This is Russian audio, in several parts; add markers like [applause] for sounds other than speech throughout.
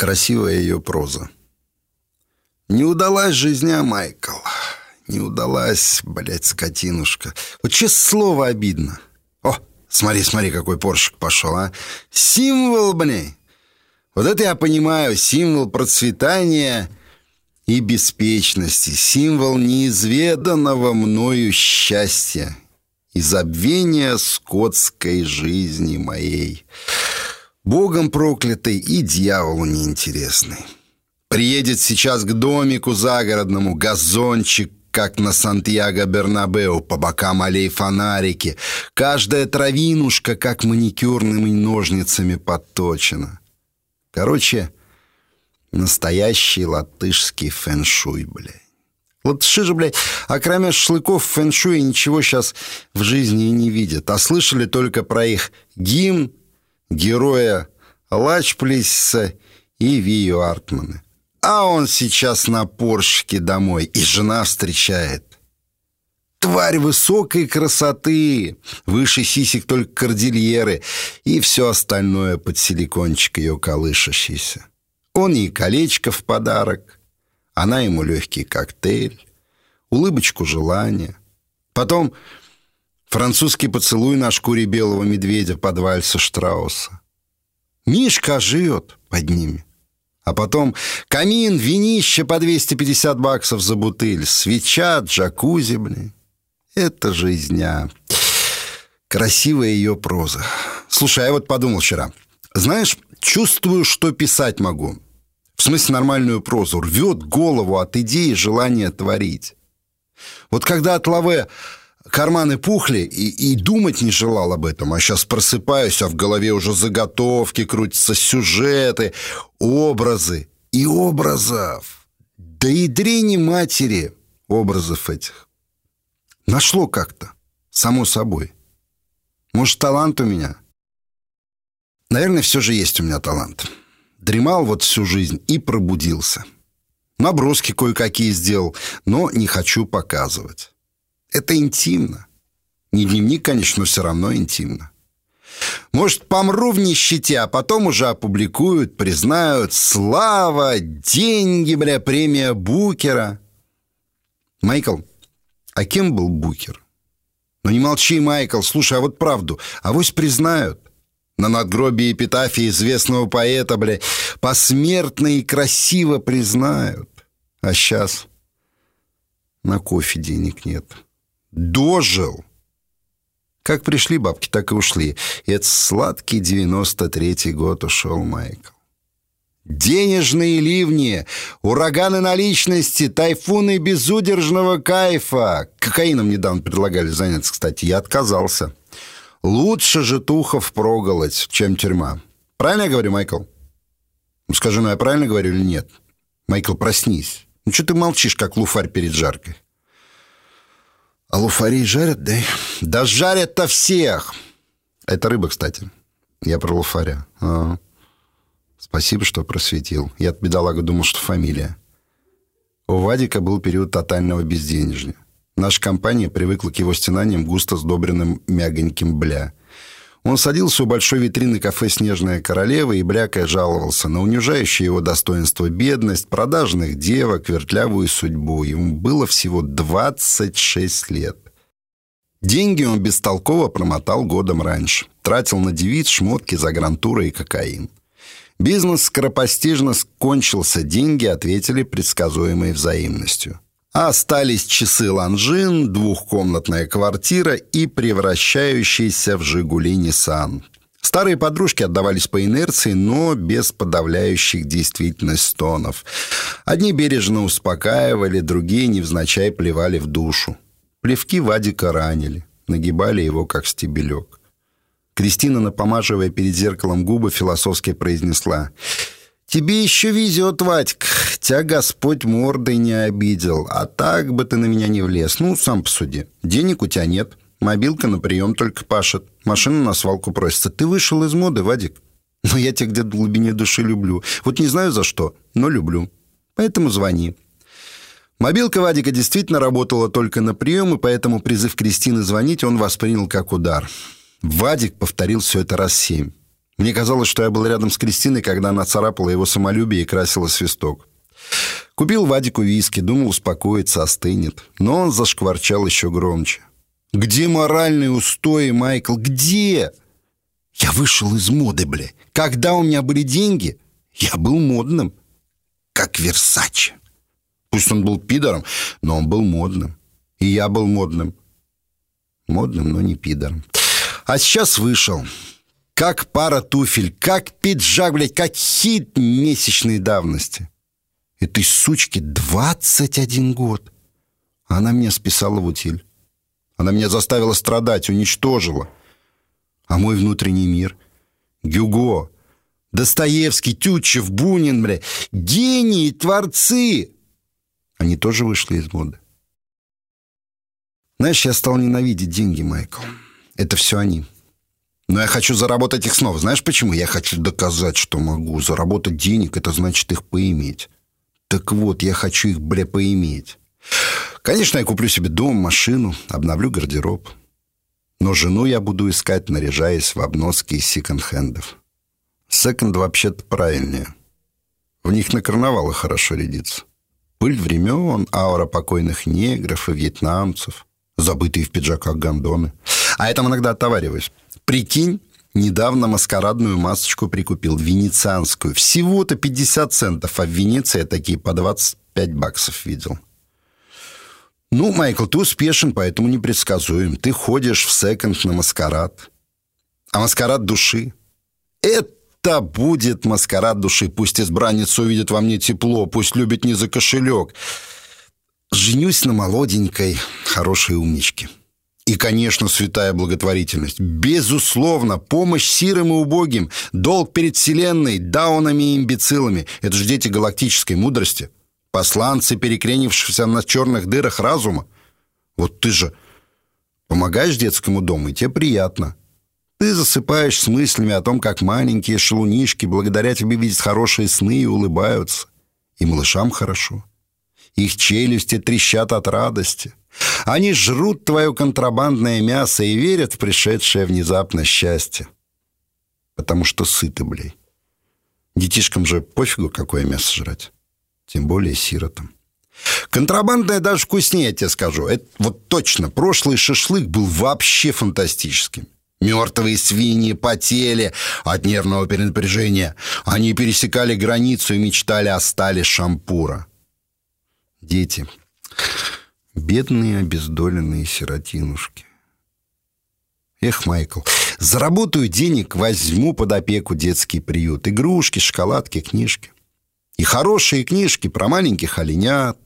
Красивая ее проза. Не удалась жизня, Майкл. Не удалась, блядь, скотинушка. Вот честное слово обидно. О, смотри, смотри, какой поршик пошел, а. Символ, блин. Вот это я понимаю, символ процветания и беспечности, символ неизведанного мною счастья и забвения скотской жизни моей. Богом проклятый и дьяволу неинтересный. Приедет сейчас к домику загородному газончик, как на Сантьяго-Бернабеу, по бокам аллей фонарики. Каждая травинушка, как маникюрными ножницами подточена. Короче, настоящий латышский фэншуй, блядь. Латыши же, блядь, а кроме шашлыков фэншуй ничего сейчас в жизни и не видят. А слышали только про их гимн, героя Лачплиса и Вию Артмана. А он сейчас на Поршике домой, и жена встречает. Тварь высокой красоты, выше сисек только кордильеры, и все остальное под силикончик ее колышащийся. Он ей колечко в подарок, она ему легкий коктейль, улыбочку желания. Потом французский поцелуй на шкуре белого медведя под вальса Штрауса. Мишка живет под ними. А потом камин, винище по 250 баксов за бутыль, свеча, джакузи, блин. Это жизня. Красивая ее проза. Слушай, я вот подумал вчера. Знаешь, чувствую, что писать могу. В смысле нормальную прозу. Рвет голову от идеи желания творить. Вот когда от лаве карманы пухли и, и думать не желал об этом, а сейчас просыпаюсь, а в голове уже заготовки, крутятся сюжеты, образы и образов. Да и дрени матери образов этих. Нашло как-то, само собой. Может, талант у меня? Наверное, все же есть у меня талант. Дремал вот всю жизнь и пробудился. Наброски кое-какие сделал, но не хочу показывать. Это интимно. Не дневник, конечно, но все равно интимно. Может, помру в нищете, а потом уже опубликуют, признают. Слава, деньги, бля, премия Букера. Майкл, а кем был Букер? Ну не молчи, Майкл, слушай, а вот правду, авось признают. На надгробии эпитафии известного поэта, бля, посмертно и красиво признают. А сейчас на кофе денег нет. Дожил. Как пришли бабки, так и ушли. И это сладкий 93-й год ушел Майкл. Денежные ливни, ураганы наличности, тайфуны безудержного кайфа. Кокаином недавно предлагали заняться, кстати. Я отказался. Лучше же тухов проголодь, чем тюрьма. Правильно я говорю, Майкл? Ну, скажи, ну я правильно говорю или нет? Майкл, проснись. Ну, что ты молчишь, как луфарь перед жаркой? А луфарей жарят, да? Да жарят-то всех! Это рыба, кстати. Я про луфаря. А-а. Спасибо, что просветил. Я от бедолага думал, что фамилия. У Вадика был период тотального безденежья. Наша компания привыкла к его стенаниям густо сдобренным мягоньким бля. Он садился у большой витрины кафе «Снежная королева» и, брякая, жаловался на унижающее его достоинство бедность, продажных девок, вертлявую судьбу. Ему было всего 26 лет. Деньги он бестолково промотал годом раньше. Тратил на девиц, шмотки, загрантуры и кокаин. Бизнес скоропостижно кончился, деньги ответили предсказуемой взаимностью. Остались часы Ланжин, двухкомнатная квартира и превращающийся в «Жигули Ниссан». Старые подружки отдавались по инерции, но без подавляющих действительность стонов. Одни бережно успокаивали, другие невзначай плевали в душу. Плевки Вадика ранили, нагибали его, как стебелек. Кристина, напомаживая перед зеркалом губы, философски произнесла — Тебе еще везет, Вадька. Тебя Господь мордой не обидел. А так бы ты на меня не влез. Ну, сам посуди. Денег у тебя нет. Мобилка на прием только пашет. Машина на свалку просится. Ты вышел из моды, Вадик. Но я тебя где-то в глубине души люблю. Вот не знаю за что, но люблю. Поэтому звони. Мобилка Вадика действительно работала только на прием, и поэтому призыв Кристины звонить он воспринял как удар. Вадик повторил все это раз семь. Мне казалось, что я был рядом с Кристиной, когда она царапала его самолюбие и красила свисток. Купил Вадику виски, думал, успокоится, остынет. Но он зашкварчал еще громче. «Где моральные устои, Майкл? Где?» «Я вышел из моды, бля. Когда у меня были деньги, я был модным. Как Версаче. Пусть он был пидором, но он был модным. И я был модным. Модным, но не пидором. А сейчас вышел. Как пара туфель, как пиджак, блядь, как хит месячной давности. Этой сучке 21 год. Она меня списала в утиль. Она меня заставила страдать, уничтожила. А мой внутренний мир? Гюго, Достоевский, Тютчев, Бунин, бля, гении, творцы. Они тоже вышли из моды. Знаешь, я стал ненавидеть деньги, Майкл. Это все они. Но я хочу заработать их снова. Знаешь почему? Я хочу доказать, что могу. Заработать денег — это значит их поиметь. Так вот, я хочу их, бля, поиметь. Конечно, я куплю себе дом, машину, обновлю гардероб. Но жену я буду искать, наряжаясь в обноски из секонд-хендов. Секонд вообще-то правильнее. В них на карнавалы хорошо рядится. Пыль времен, аура покойных негров и вьетнамцев — забытые в пиджаках гондоны. А это иногда отовариваюсь. Прикинь, недавно маскарадную масочку прикупил, венецианскую. Всего-то 50 центов, а в Венеции я такие по 25 баксов видел. Ну, Майкл, ты успешен, поэтому непредсказуем. Ты ходишь в секонд на маскарад. А маскарад души? Это будет маскарад души. Пусть избранница увидит во мне тепло, пусть любит не за кошелек. Женюсь на молоденькой, хорошей умничке. И, конечно, святая благотворительность. Безусловно, помощь сирым и убогим, долг перед Вселенной, даунами и имбецилами. Это же дети галактической мудрости. Посланцы, перекренившиеся на черных дырах разума. Вот ты же помогаешь детскому дому, и тебе приятно. Ты засыпаешь с мыслями о том, как маленькие шелунишки благодаря тебе видят хорошие сны и улыбаются. И малышам хорошо. Их челюсти трещат от радости. Они жрут твое контрабандное мясо и верят в пришедшее внезапно счастье. Потому что сыты, блей. Детишкам же пофигу, какое мясо жрать. Тем более сиротам. Контрабандное даже вкуснее, я тебе скажу. Это вот точно. Прошлый шашлык был вообще фантастическим. Мертвые свиньи потели от нервного перенапряжения. Они пересекали границу и мечтали о стале шампура дети. Бедные обездоленные сиротинушки. Эх, Майкл, заработаю денег, возьму под опеку детский приют. Игрушки, шоколадки, книжки. И хорошие книжки про маленьких оленят,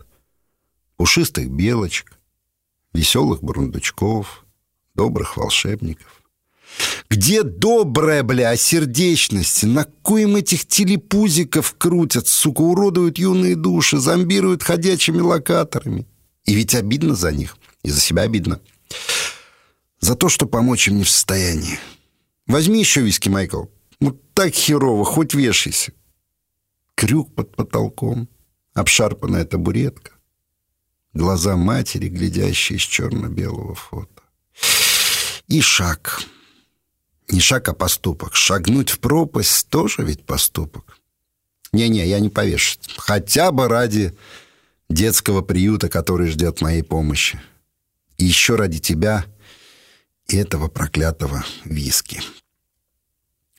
пушистых белочек, веселых бурундучков, добрых волшебников. Где добрая, бля, сердечность? На коим этих телепузиков крутят, сука, уродуют юные души, зомбируют ходячими локаторами? И ведь обидно за них, и за себя обидно. За то, что помочь им не в состоянии. Возьми еще виски, Майкл. Ну так херово, хоть вешайся. Крюк под потолком, обшарпанная табуретка, глаза матери, глядящие с черно-белого фото. И шаг — не шаг, а поступок. Шагнуть в пропасть тоже ведь поступок. Не-не, я не повешу. Хотя бы ради детского приюта, который ждет моей помощи. И еще ради тебя и этого проклятого виски.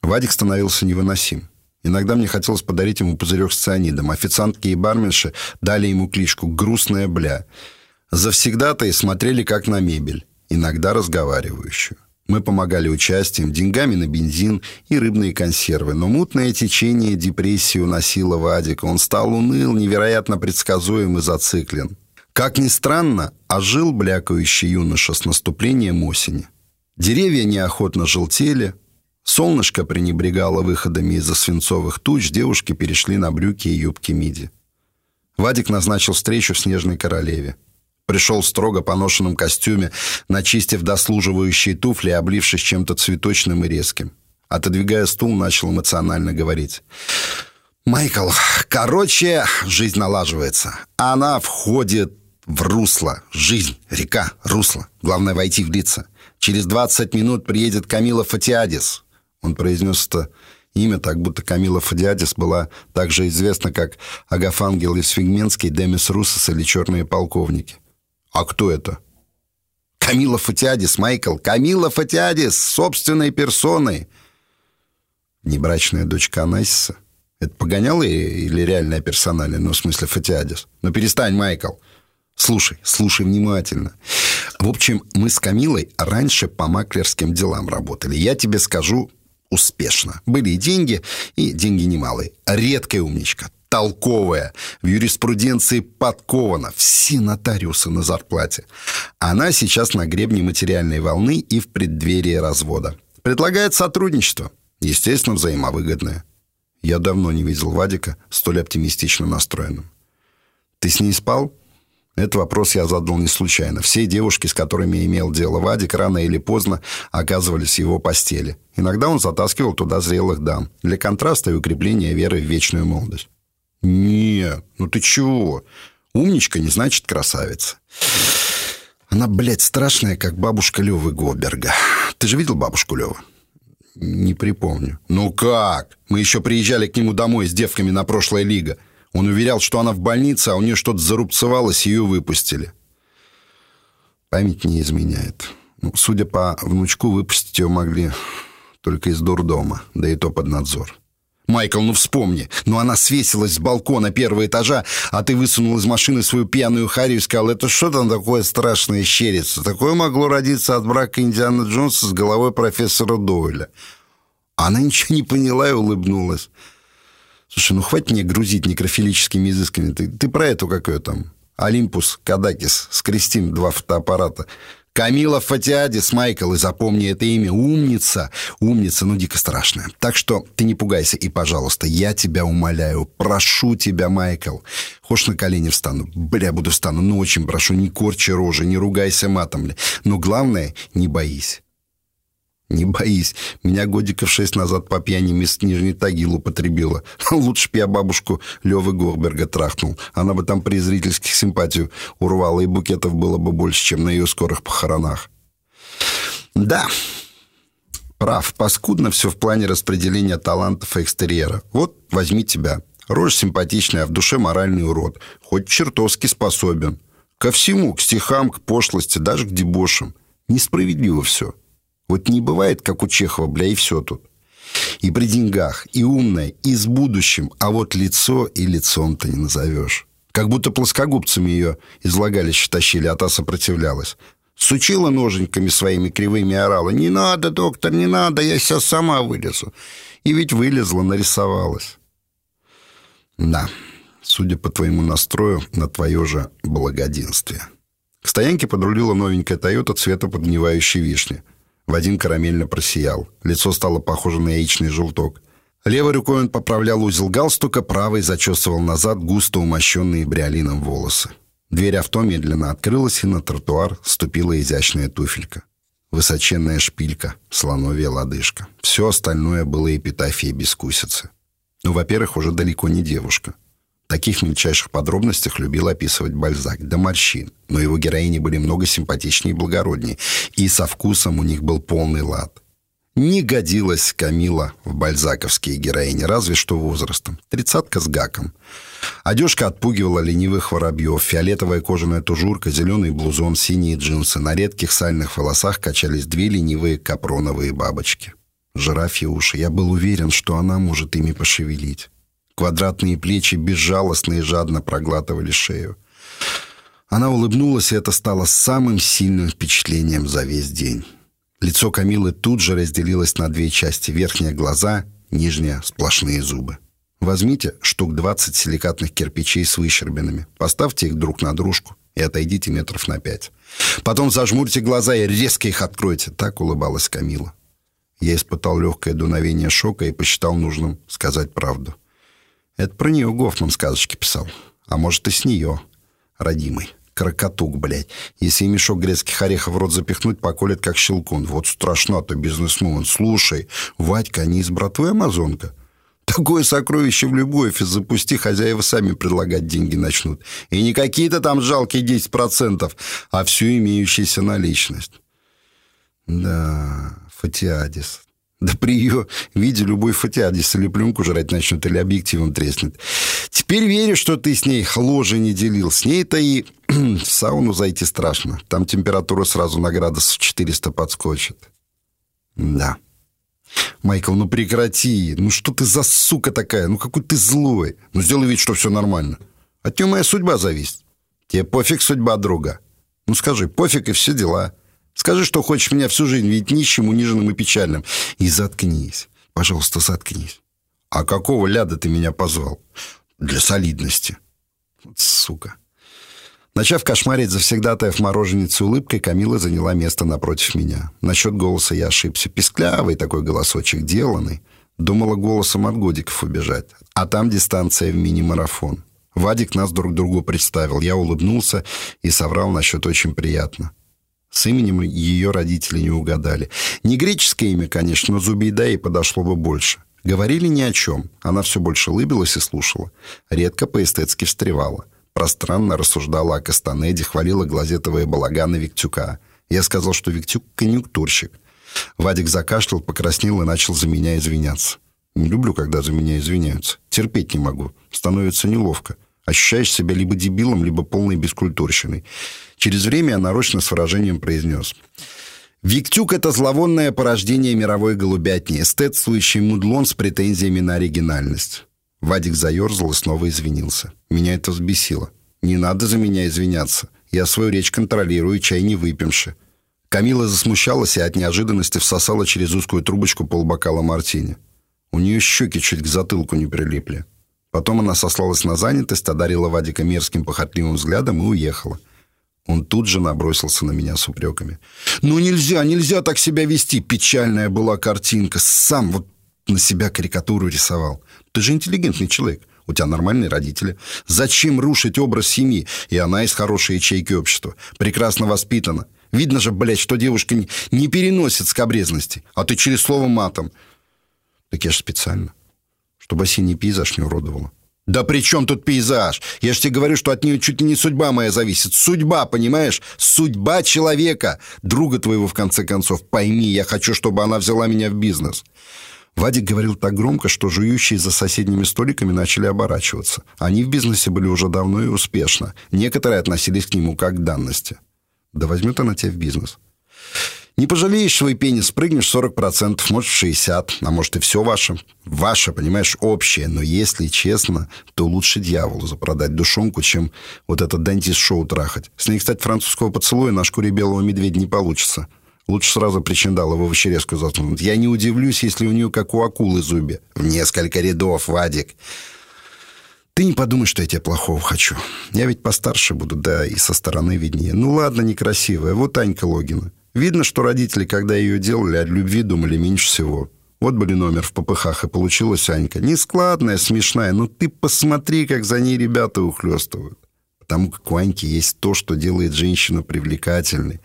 Вадик становился невыносим. Иногда мне хотелось подарить ему пузырек с цианидом. Официантки и барменши дали ему кличку «Грустная бля». Завсегда-то и смотрели как на мебель, иногда разговаривающую. Мы помогали участием, деньгами на бензин и рыбные консервы. Но мутное течение депрессии уносило Вадика. Он стал уныл, невероятно предсказуем и зациклен. Как ни странно, ожил блякающий юноша с наступлением осени. Деревья неохотно желтели, солнышко пренебрегало выходами из-за свинцовых туч, девушки перешли на брюки и юбки миди. Вадик назначил встречу в Снежной Королеве. Пришел в строго поношенном костюме, начистив дослуживающие туфли и облившись чем-то цветочным и резким. Отодвигая стул, начал эмоционально говорить. «Майкл, короче, жизнь налаживается. Она входит в русло. Жизнь, река, русло. Главное войти в лица. Через 20 минут приедет Камила Фатиадис». Он произнес это Имя так будто Камила Фадиадис была также известна, как Агафангел Исфигменский, Демис Русос или Черные полковники. А кто это? Камила Фатиадис, Майкл. Камила Фатиадис, собственной персоной. Небрачная дочка Анасиса. Это погоняла или реальная персоналия? Ну, в смысле, Фатиадис. Ну, перестань, Майкл. Слушай, слушай внимательно. В общем, мы с Камилой раньше по маклерским делам работали. Я тебе скажу, успешно. Были и деньги, и деньги немалые. Редкая умничка, толковая, в юриспруденции подкована, все нотариусы на зарплате. Она сейчас на гребне материальной волны и в преддверии развода. Предлагает сотрудничество, естественно, взаимовыгодное. Я давно не видел Вадика столь оптимистично настроенным. Ты с ней спал? Этот вопрос я задал не случайно. Все девушки, с которыми имел дело Вадик, рано или поздно оказывались в его постели. Иногда он затаскивал туда зрелых дам для контраста и укрепления веры в вечную молодость. «Нет, ну ты чего? Умничка не значит красавица. Она, блядь, страшная, как бабушка Левы Гоберга. Ты же видел бабушку Левы?» «Не припомню». «Ну как? Мы еще приезжали к нему домой с девками на прошлой лига. Он уверял, что она в больнице, а у нее что-то зарубцевалось, ее выпустили. Память не изменяет. Ну, судя по внучку, выпустить ее могли только из дурдома, да и то под надзор. «Майкл, ну вспомни, ну она свесилась с балкона первого этажа, а ты высунул из машины свою пьяную харю и сказал, это что там такое страшное щерица? Такое могло родиться от брака Индиана Джонса с головой профессора Дойля». Она ничего не поняла и улыбнулась. Слушай, ну хватит мне грузить некрофилическими изысками. Ты, ты про эту какую там? Олимпус Кадакис с Кристин два фотоаппарата. Камила Фатиадис, Майкл, и запомни это имя. Умница. Умница, ну дико страшная. Так что ты не пугайся и, пожалуйста, я тебя умоляю, прошу тебя, Майкл. Хочешь на колени встану? Бля, буду встану, ну, очень прошу, не корчи рожи, не ругайся матом. Но главное, не боись. Не боись, меня годиков шесть назад по пьяни мисс Нижний Тагил употребила. [laughs] Лучше б я бабушку Левы Горберга трахнул. Она бы там при зрительских симпатию урвала, и букетов было бы больше, чем на ее скорых похоронах. Да, прав, паскудно все в плане распределения талантов и экстерьера. Вот, возьми тебя. Рожь симпатичная, а в душе моральный урод. Хоть чертовски способен. Ко всему, к стихам, к пошлости, даже к дебошам. Несправедливо все. Вот не бывает, как у Чехова, бля, и все тут. И при деньгах, и умная, и с будущим, а вот лицо и лицом-то не назовешь. Как будто плоскогубцами ее из влагалища тащили, а та сопротивлялась. Сучила ноженьками своими кривыми орала. «Не надо, доктор, не надо, я сейчас сама вылезу». И ведь вылезла, нарисовалась. Да, судя по твоему настрою, на твое же благоденствие. К стоянке подрулила новенькая «Тойота» цвета подгнивающей вишни – Вадим карамельно просиял. Лицо стало похоже на яичный желток. Левой рукой он поправлял узел галстука, правой зачесывал назад густо умощенные бриолином волосы. Дверь авто медленно открылась, и на тротуар ступила изящная туфелька. Высоченная шпилька, слоновья лодыжка. Все остальное было эпитафией бескусицы. Ну, во-первых, уже далеко не девушка. Таких мельчайших подробностях любил описывать Бальзак, до морщин. Но его героини были много симпатичнее и благороднее, и со вкусом у них был полный лад. Не годилась Камила в бальзаковские героини, разве что возрастом. Тридцатка с гаком. Одежка отпугивала ленивых воробьев, фиолетовая кожаная тужурка, зеленый блузон, синие джинсы. На редких сальных волосах качались две ленивые капроновые бабочки. Жирафьи уши. Я был уверен, что она может ими пошевелить. Квадратные плечи безжалостно и жадно проглатывали шею. Она улыбнулась, и это стало самым сильным впечатлением за весь день. Лицо Камилы тут же разделилось на две части. Верхние глаза, нижние сплошные зубы. Возьмите штук 20 силикатных кирпичей с выщербинами. Поставьте их друг на дружку и отойдите метров на пять. Потом зажмурьте глаза и резко их откройте. Так улыбалась Камила. Я испытал легкое дуновение шока и посчитал нужным сказать правду. Это про нее Гофман сказочки писал. А может, и с нее. Родимый. Крокотук, блядь. Если мешок грецких орехов в рот запихнуть, поколет как щелкун. Вот страшно-то, бизнесмен. Слушай, Вадька, они из братвы Амазонка? Такое сокровище в любой офис запусти, хозяева сами предлагать деньги начнут. И не какие-то там жалкие 10%, а всю имеющуюся наличность. Да, Фатиадис. Да при ее виде любой фотиадис или пленку жрать начнет, или объективом треснет. Теперь верю, что ты с ней ложе не делил. С ней-то и в сауну зайти страшно. Там температура сразу на градусов 400 подскочит. Да. Майкл, ну прекрати. Ну что ты за сука такая? Ну какой ты злой. Ну сделай вид, что все нормально. От нее моя судьба зависит. Тебе пофиг судьба друга. Ну скажи, пофиг и все дела. Скажи, что хочешь меня всю жизнь видеть нищим, униженным и печальным. И заткнись. Пожалуйста, заткнись. А какого ляда ты меня позвал? Для солидности. Вот сука. Начав кошмарить завсегдатаев мороженицы улыбкой, Камила заняла место напротив меня. Насчет голоса я ошибся. Писклявый такой голосочек, деланный. Думала голосом от годиков убежать. А там дистанция в мини-марафон. Вадик нас друг другу представил. Я улыбнулся и соврал насчет очень приятно. С именем ее родители не угадали. Не греческое имя, конечно, но Зубейда ей подошло бы больше. Говорили ни о чем. Она все больше улыбилась и слушала. Редко по-эстетски встревала. Пространно рассуждала о Кастанеде, хвалила глазетовые балаганы Виктюка. Я сказал, что Виктюк — конъюнктурщик. Вадик закашлял, покраснел и начал за меня извиняться. Не люблю, когда за меня извиняются. Терпеть не могу. Становится неловко. Ощущаешь себя либо дебилом, либо полной бескультурщиной. Через время я нарочно с выражением произнес. Виктюк — это зловонное порождение мировой голубятни, эстетствующий мудлон с претензиями на оригинальность. Вадик заерзал и снова извинился. Меня это взбесило. Не надо за меня извиняться. Я свою речь контролирую, чай не выпьемши. Камила засмущалась и от неожиданности всосала через узкую трубочку полбокала мартини. У нее щеки чуть к затылку не прилипли. Потом она сослалась на занятость, одарила Вадика мерзким похотливым взглядом и уехала. Он тут же набросился на меня с упреками. «Ну нельзя, нельзя так себя вести! Печальная была картинка. Сам вот на себя карикатуру рисовал. Ты же интеллигентный человек. У тебя нормальные родители. Зачем рушить образ семьи? И она из хорошей ячейки общества. Прекрасно воспитана. Видно же, блядь, что девушка не, переносит скобрезности. А ты через слово матом. Так я же специально. Чтобы осенний пейзаж не уродовало. «Да при чем тут пейзаж? Я же тебе говорю, что от нее чуть ли не судьба моя зависит. Судьба, понимаешь? Судьба человека. Друга твоего, в конце концов. Пойми, я хочу, чтобы она взяла меня в бизнес». Вадик говорил так громко, что жующие за соседними столиками начали оборачиваться. Они в бизнесе были уже давно и успешно. Некоторые относились к нему как к данности. «Да возьмет она тебя в бизнес». Не пожалеешь свой пенис, спрыгнешь 40%, может 60%, а может и все ваше. Ваше, понимаешь, общее. Но если честно, то лучше дьяволу запродать душонку, чем вот этот дантист-шоу трахать. С ней, кстати, французского поцелуя на шкуре белого медведя не получится. Лучше сразу причиндала в овощерезку заткнуть. Я не удивлюсь, если у нее как у акулы зубы. В несколько рядов, Вадик. Ты не подумай, что я тебе плохого хочу. Я ведь постарше буду, да, и со стороны виднее. Ну ладно, некрасивая. Вот Анька Логина. Видно, что родители, когда ее делали, от любви думали меньше всего. Вот были номер в попыхах, и получилась Анька. Нескладная, смешная, но ты посмотри, как за ней ребята ухлёстывают. Потому как у Аньки есть то, что делает женщину привлекательной.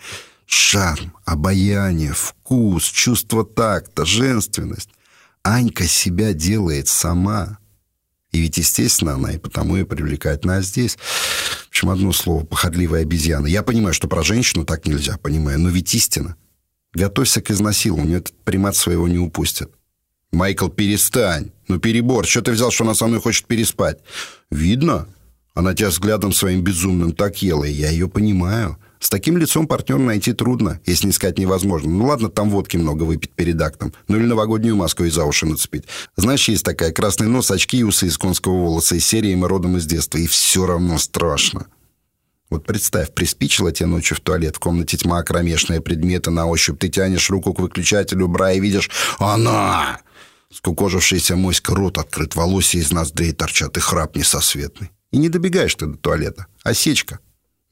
Шарм, обаяние, вкус, чувство такта, женственность. Анька себя делает сама. И ведь, естественно, она и потому и привлекательна. Здесь общем, одно слово, похотливая обезьяна. Я понимаю, что про женщину так нельзя, понимаю, но ведь истина. Готовься к изнасилованию, этот примат своего не упустит. Майкл, перестань. Ну, перебор. Что ты взял, что она со мной хочет переспать? Видно. Она тебя взглядом своим безумным так ела, и я ее понимаю. С таким лицом партнера найти трудно, если не сказать невозможно. Ну ладно, там водки много выпить перед актом. Ну или новогоднюю маску из-за уши нацепить. Знаешь, есть такая красный нос, очки и усы из конского волоса из серии «Мы родом из детства». И все равно страшно. Вот представь, приспичило тебе ночью в туалет, в комнате тьма, кромешные предметы на ощупь. Ты тянешь руку к выключателю бра и видишь «Она!» Скукожившаяся моська, рот открыт, волосы из ноздрей торчат и храп несосветный. И не добегаешь ты до туалета. Осечка.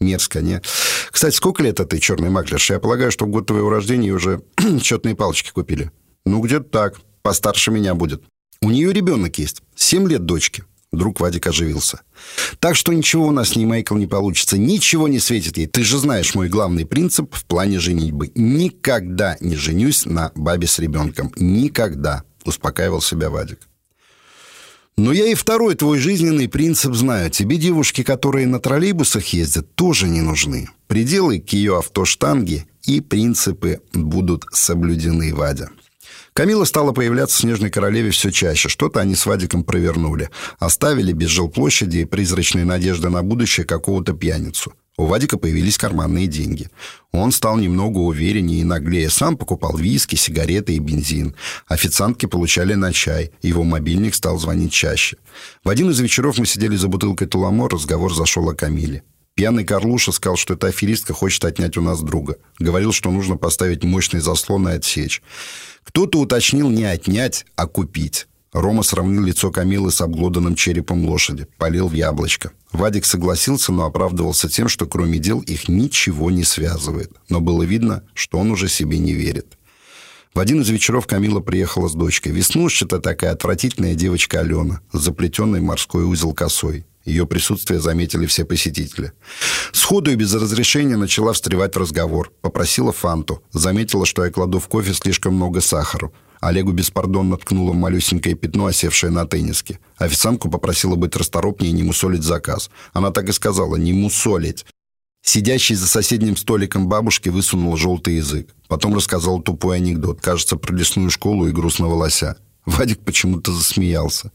Мерзко, не? Кстати, сколько лет этой черной маклерши? Я полагаю, что в год твоего рождения уже [clears throat] четные палочки купили. Ну, где-то так. Постарше меня будет. У нее ребенок есть. Семь лет дочки. Друг Вадик оживился. Так что ничего у нас с ней, Майкл, не получится. Ничего не светит ей. Ты же знаешь мой главный принцип в плане женитьбы. Никогда не женюсь на бабе с ребенком. Никогда. Успокаивал себя Вадик. Но я и второй твой жизненный принцип знаю. Тебе девушки, которые на троллейбусах ездят, тоже не нужны. Пределы к ее автоштанге и принципы будут соблюдены, Вадя. Камила стала появляться в «Снежной королеве» все чаще. Что-то они с Вадиком провернули. Оставили без жилплощади и призрачной надежды на будущее какого-то пьяницу. У Вадика появились карманные деньги. Он стал немного увереннее и наглее. Сам покупал виски, сигареты и бензин. Официантки получали на чай. Его мобильник стал звонить чаще. В один из вечеров мы сидели за бутылкой Туламо, разговор зашел о Камиле. Пьяный Карлуша сказал, что эта аферистка хочет отнять у нас друга. Говорил, что нужно поставить мощный заслон и отсечь. Кто-то уточнил не отнять, а купить. Рома сравнил лицо Камилы с обглоданным черепом лошади, полил в яблочко. Вадик согласился, но оправдывался тем, что кроме дел их ничего не связывает. Но было видно, что он уже себе не верит. В один из вечеров Камила приехала с дочкой. Веснушчатая такая отвратительная девочка Алена, с заплетенной морской узел косой. Ее присутствие заметили все посетители. Сходу и без разрешения начала встревать в разговор. Попросила фанту. Заметила, что я кладу в кофе слишком много сахара. Олегу беспардонно ткнула малюсенькое пятно, осевшее на тенниске. Официантку попросила быть расторопнее и не мусолить заказ. Она так и сказала «не мусолить». Сидящий за соседним столиком бабушки высунула желтый язык. Потом рассказал тупой анекдот, кажется, про лесную школу и грустного лося. Вадик почему-то засмеялся.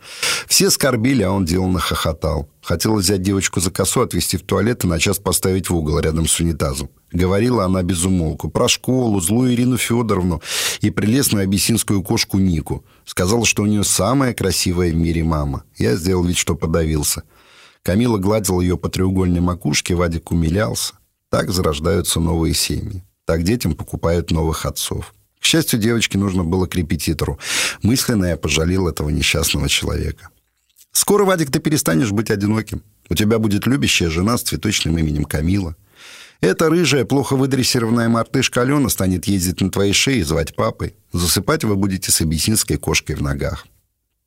Все скорбили, а он деланно хохотал. Хотел взять девочку за косу, отвезти в туалет и на час поставить в угол рядом с унитазом. Говорила она без умолку. Про школу, злую Ирину Федоровну и прелестную абиссинскую кошку Нику. Сказала, что у нее самая красивая в мире мама. Я сделал вид, что подавился. Камила гладила ее по треугольной макушке, Вадик умилялся. Так зарождаются новые семьи. Так детям покупают новых отцов. К счастью, девочке нужно было к репетитору. Мысленно я пожалел этого несчастного человека. Скоро, Вадик, ты перестанешь быть одиноким. У тебя будет любящая жена с цветочным именем Камила. Эта рыжая, плохо выдрессированная мартышка Алена станет ездить на твоей шее и звать папой. Засыпать вы будете с абиссинской кошкой в ногах.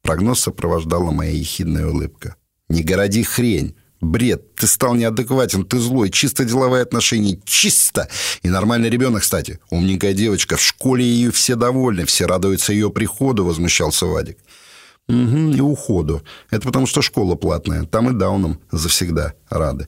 Прогноз сопровождала моя ехидная улыбка. «Не городи хрень!» Бред. Ты стал неадекватен, ты злой. Чисто деловые отношения. Чисто. И нормальный ребенок, кстати. Умненькая девочка. В школе ее все довольны. Все радуются ее приходу, возмущался Вадик. Угу, и уходу. Это потому, что школа платная. Там и дауном завсегда рады.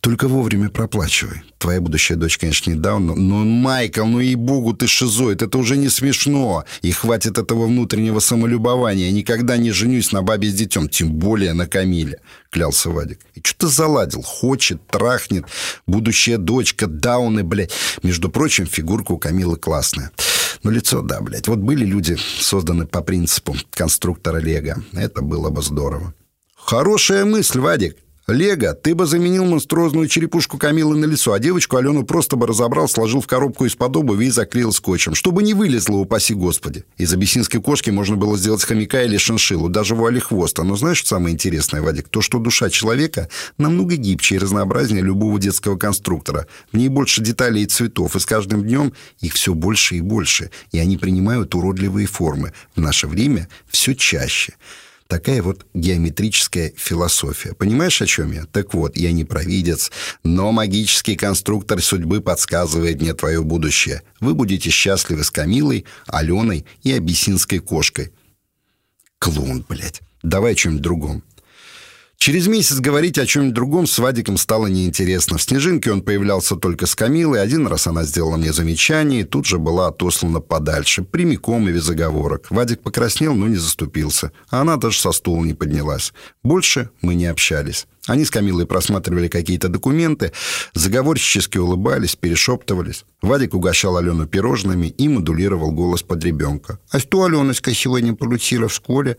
Только вовремя проплачивай. Твоя будущая дочь, конечно, не даун, но... Майкл, ну ей-богу, ты шизоид. Это уже не смешно. И хватит этого внутреннего самолюбования. Я никогда не женюсь на бабе с детем, тем более на Камиле, клялся Вадик. И что ты заладил? Хочет, трахнет. Будущая дочка, дауны, блядь. Между прочим, фигурка у Камилы классная. Ну, лицо, да, блядь. Вот были люди, созданы по принципу конструктора Лего. Это было бы здорово. Хорошая мысль, Вадик. Лего, ты бы заменил монструозную черепушку Камилы на лицо, а девочку Алену просто бы разобрал, сложил в коробку из-под обуви и заклеил скотчем, чтобы не вылезло, упаси господи. Из абиссинской кошки можно было сделать хомяка или шиншиллу, даже вуали хвоста. Но знаешь, что самое интересное, Вадик? То, что душа человека намного гибче и разнообразнее любого детского конструктора. В ней больше деталей и цветов, и с каждым днем их все больше и больше, и они принимают уродливые формы. В наше время все чаще. Такая вот геометрическая философия. Понимаешь, о чем я? Так вот, я не провидец, но магический конструктор судьбы подсказывает мне твое будущее. Вы будете счастливы с Камилой, Аленой и абиссинской кошкой. Клоун, блядь. Давай о чем-нибудь другом. Через месяц говорить о чем-нибудь другом с Вадиком стало неинтересно. В «Снежинке» он появлялся только с Камилой. Один раз она сделала мне замечание и тут же была отослана подальше, прямиком и без оговорок. Вадик покраснел, но не заступился. А она даже со стула не поднялась. Больше мы не общались. Они с Камилой просматривали какие-то документы, заговорчески улыбались, перешептывались. Вадик угощал Алену пирожными и модулировал голос под ребенка. «А что Аленочка сегодня получила в школе?»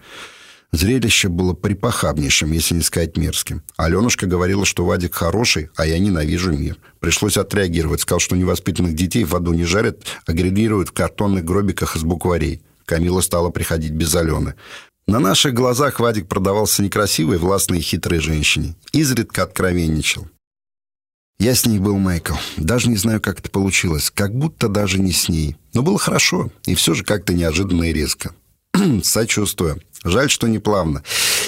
Зрелище было припохабнейшим, если не сказать мерзким. Аленушка говорила, что Вадик хороший, а я ненавижу мир. Пришлось отреагировать. Сказал, что невоспитанных детей в аду не жарят, а грилируют в картонных гробиках из букварей. Камила стала приходить без Алены. На наших глазах Вадик продавался некрасивой, властной и хитрой женщине. Изредка откровенничал. Я с ней был, Майкл. Даже не знаю, как это получилось. Как будто даже не с ней. Но было хорошо. И все же как-то неожиданно и резко. [clears throat] Сочувствую. Жаль, что не плавно.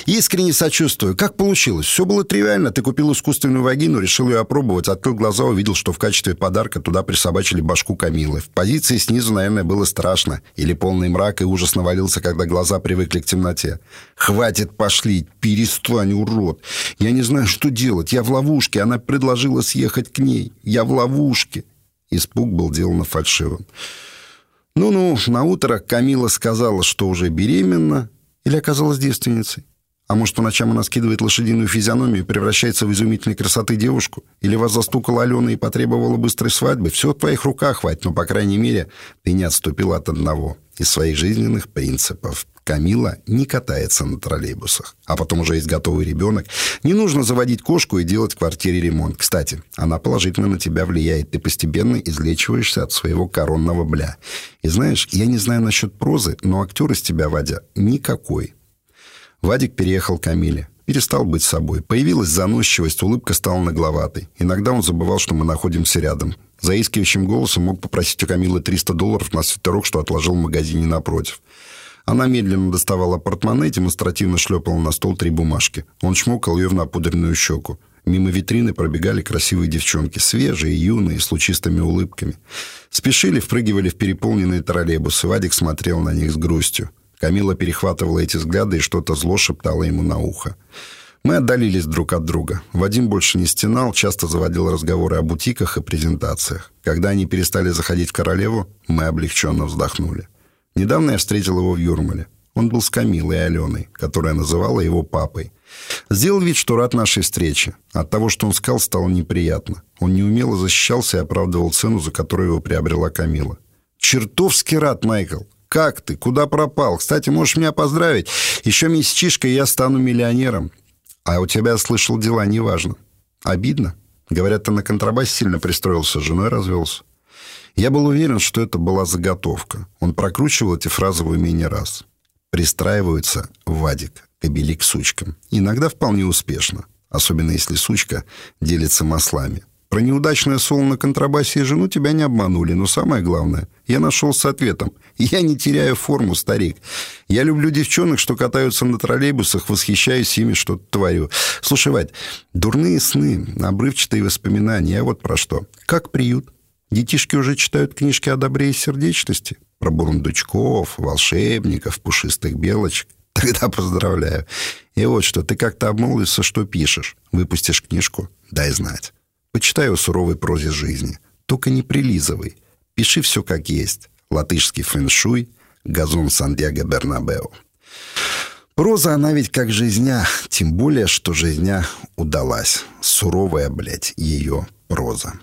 Искренне сочувствую. Как получилось? Все было тривиально. Ты купил искусственную вагину, решил ее опробовать, открыл глаза, увидел, что в качестве подарка туда присобачили башку Камилы. В позиции снизу, наверное, было страшно. Или полный мрак и ужас навалился, когда глаза привыкли к темноте. Хватит пошлить, перестань, урод. Я не знаю, что делать. Я в ловушке. Она предложила съехать к ней. Я в ловушке. Испуг был делан фальшивым. Ну-ну, на утро Камила сказала, что уже беременна или оказалась девственницей. А может, по ночам она скидывает лошадиную физиономию превращается в изумительной красоты девушку? Или вас застукала Алена и потребовала быстрой свадьбы? Все в твоих руках хватит, но, по крайней мере, ты не отступила от одного из своих жизненных принципов. Камила не катается на троллейбусах. А потом уже есть готовый ребенок. Не нужно заводить кошку и делать в квартире ремонт. Кстати, она положительно на тебя влияет. Ты постепенно излечиваешься от своего коронного бля. И знаешь, я не знаю насчет прозы, но актер из тебя, Вадя, никакой. Вадик переехал к Камиле. Перестал быть собой. Появилась заносчивость, улыбка стала нагловатой. Иногда он забывал, что мы находимся рядом. Заискивающим голосом мог попросить у Камилы 300 долларов на свитерок, что отложил в магазине напротив. Она медленно доставала портмоне, демонстративно шлепала на стол три бумажки. Он шмокал ее в напудренную щеку. Мимо витрины пробегали красивые девчонки, свежие, юные, с лучистыми улыбками. Спешили, впрыгивали в переполненные троллейбусы. Вадик смотрел на них с грустью. Камила перехватывала эти взгляды и что-то зло шептала ему на ухо. Мы отдалились друг от друга. Вадим больше не стенал, часто заводил разговоры о бутиках и презентациях. Когда они перестали заходить в Королеву, мы облегченно вздохнули. Недавно я встретил его в Юрмале. Он был с Камилой и Аленой, которая называла его папой. Сделал вид, что рад нашей встрече. От того, что он сказал, стало неприятно. Он неумело защищался и оправдывал цену, за которую его приобрела Камила. «Чертовски рад, Майкл. Как ты? Куда пропал? Кстати, можешь меня поздравить. Еще месячишка, и я стану миллионером. А у тебя, слышал, дела неважно. Обидно? Говорят, ты на контрабасе сильно пристроился, с женой развелся. Я был уверен, что это была заготовка. Он прокручивал эти фразы в уме не раз. Пристраиваются Вадик, кобели к сучкам. Иногда вполне успешно. Особенно если сучка делится маслами. Про неудачное соло на контрабасе и жену тебя не обманули, но самое главное, я нашел с ответом. Я не теряю форму, старик. Я люблю девчонок, что катаются на троллейбусах, восхищаюсь ими, что творю. Слушай, Вадь, дурные сны, обрывчатые воспоминания, я вот про что. Как приют? Детишки уже читают книжки о добре и сердечности. Про бурундучков, волшебников, пушистых белочек. [laughs] Тогда поздравляю. И вот что, ты как-то обмолвился, что пишешь. Выпустишь книжку, дай знать. Почитай о суровой прозе жизни. Только не прилизывай. Пиши все как есть. Латышский фэншуй, газон Сан-Диего Бернабео. Проза, она ведь как жизня. Тем более, что жизня удалась. Суровая, блядь, ее проза.